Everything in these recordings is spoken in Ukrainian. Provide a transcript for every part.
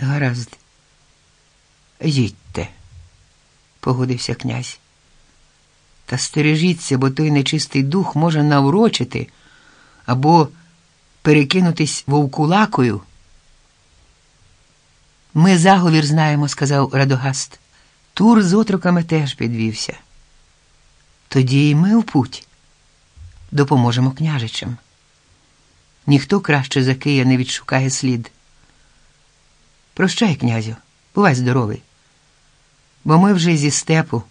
Гаразд. Їдьте, погодився князь. Та стережіться, бо той нечистий дух може наврочити або перекинутись вовкулакою. Ми заговір знаємо, сказав Радогаст. Тур з отроками теж підвівся. Тоді й ми в путь допоможемо княжичам. Ніхто краще за Кия не відшукає слід. Прощай, князю, бувай здоровий, бо ми вже зі степу.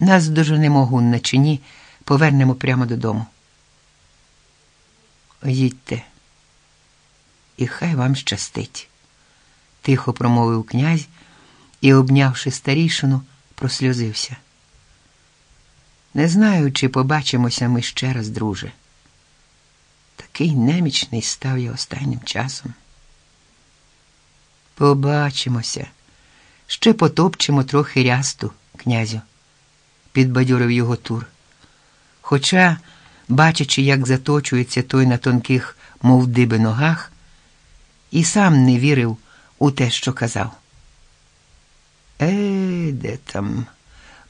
Нас доженемо гунна чи ні, повернемо прямо додому. Їдьте, і хай вам щастить, тихо промовив князь і, обнявши старішину, просльозився. Не знаю, чи побачимося ми ще раз, друже. Такий немічний став я останнім часом. Побачимося, ще потопчемо трохи рясту, князю, підбадьорив його Тур. Хоча, бачачи, як заточується той на тонких, мов диби ногах, і сам не вірив у те, що казав. Е, де там?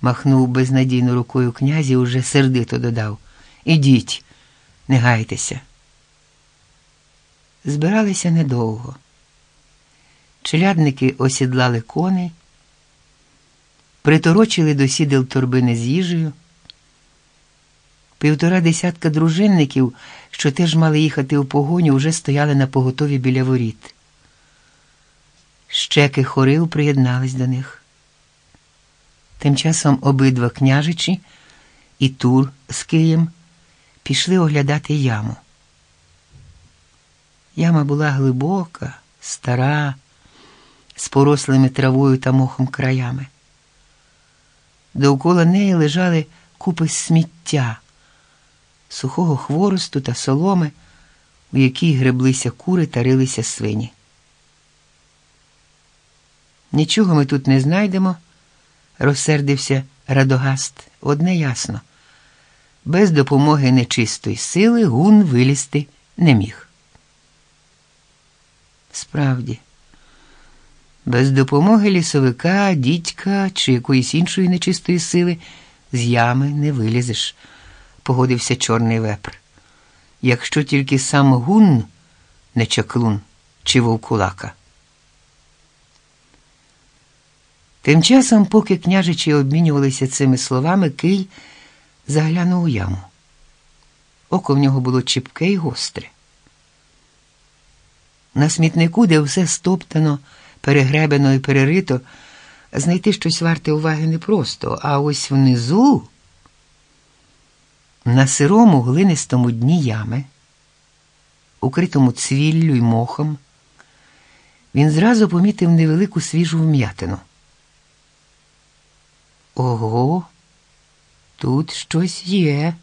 махнув безнадійно рукою князь і уже сердито додав. Ідіть, не гайтеся. Збиралися недовго. Челядники осідлали коней, приторочили до сідел торбини з їжею. Півтора десятка дружинників, що теж мали їхати у погоню, вже стояли на поготові біля воріт. Щеки хорив приєднались до них. Тим часом обидва княжичі і Тур з Києм пішли оглядати яму. Яма була глибока, стара, з порослими травою та мохом краями. Довкола неї лежали купи сміття, сухого хворосту та соломи, у якій греблися кури та рилися свині. Нічого ми тут не знайдемо розсердився Радогаст. Одне ясно. Без допомоги нечистої сили гун вилізти не міг. Справді, без допомоги лісовика, дідька чи якоїсь іншої нечистої сили з ями не вилізеш, погодився чорний вепр. Якщо тільки сам гун не чаклун чи вовкулака. Тим часом, поки княжичі обмінювалися цими словами, Кий заглянув у яму. Око в нього було чіпке й гостре. На смітнику, де все стоптано, перегребено і перерито, знайти щось варте уваги непросто, а ось внизу, на сирому глинистому дні ями, укритому цвіллю й мохом, він зразу помітив невелику свіжу вм'ятину. Ого, тут щось є.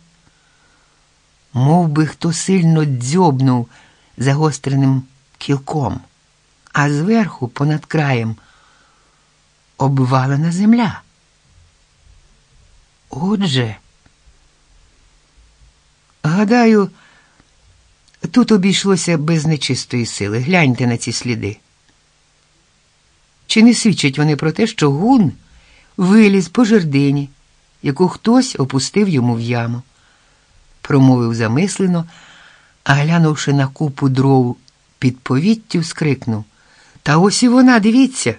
Мов би хто сильно дзьобнув загостреним кілком, а зверху, понад краєм, обвалена земля. Отже, гадаю, тут обійшлося без нечистої сили. Гляньте на ці сліди. Чи не свідчать вони про те, що гун? виліз по жердині, яку хтось опустив йому в яму, промовив замислено, а глянувши на купу дров під повіттю, скрикнув Та ось і вона, дивіться.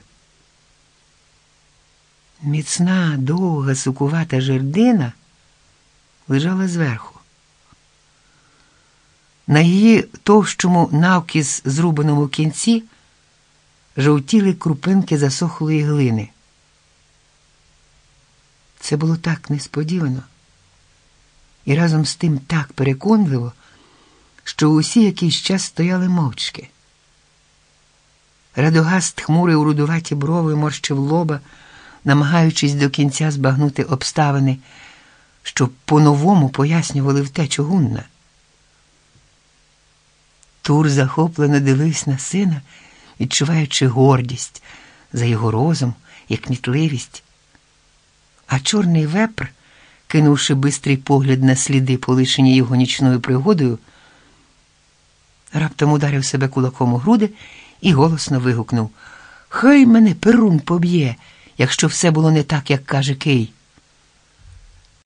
Міцна, довга, сукувата жердина лежала зверху. На її товщому навкіз зрубаному кінці жовтіли крупинки засохлої глини. Це було так несподівано і разом з тим так переконливо, що усі якийсь час стояли мовчки. Радогаст хмурив рудуваті брови, морщив лоба, намагаючись до кінця збагнути обставини, що по-новому пояснювали втечу гунна. Тур захоплено дивився на сина, відчуваючи гордість за його розум і кмітливість. А чорний вепр, кинувши бистрий погляд на сліди, полишені його нічною пригодою, раптом ударив себе кулаком у груди і голосно вигукнув Хай мене перун поб'є, якщо все було не так, як каже Кий.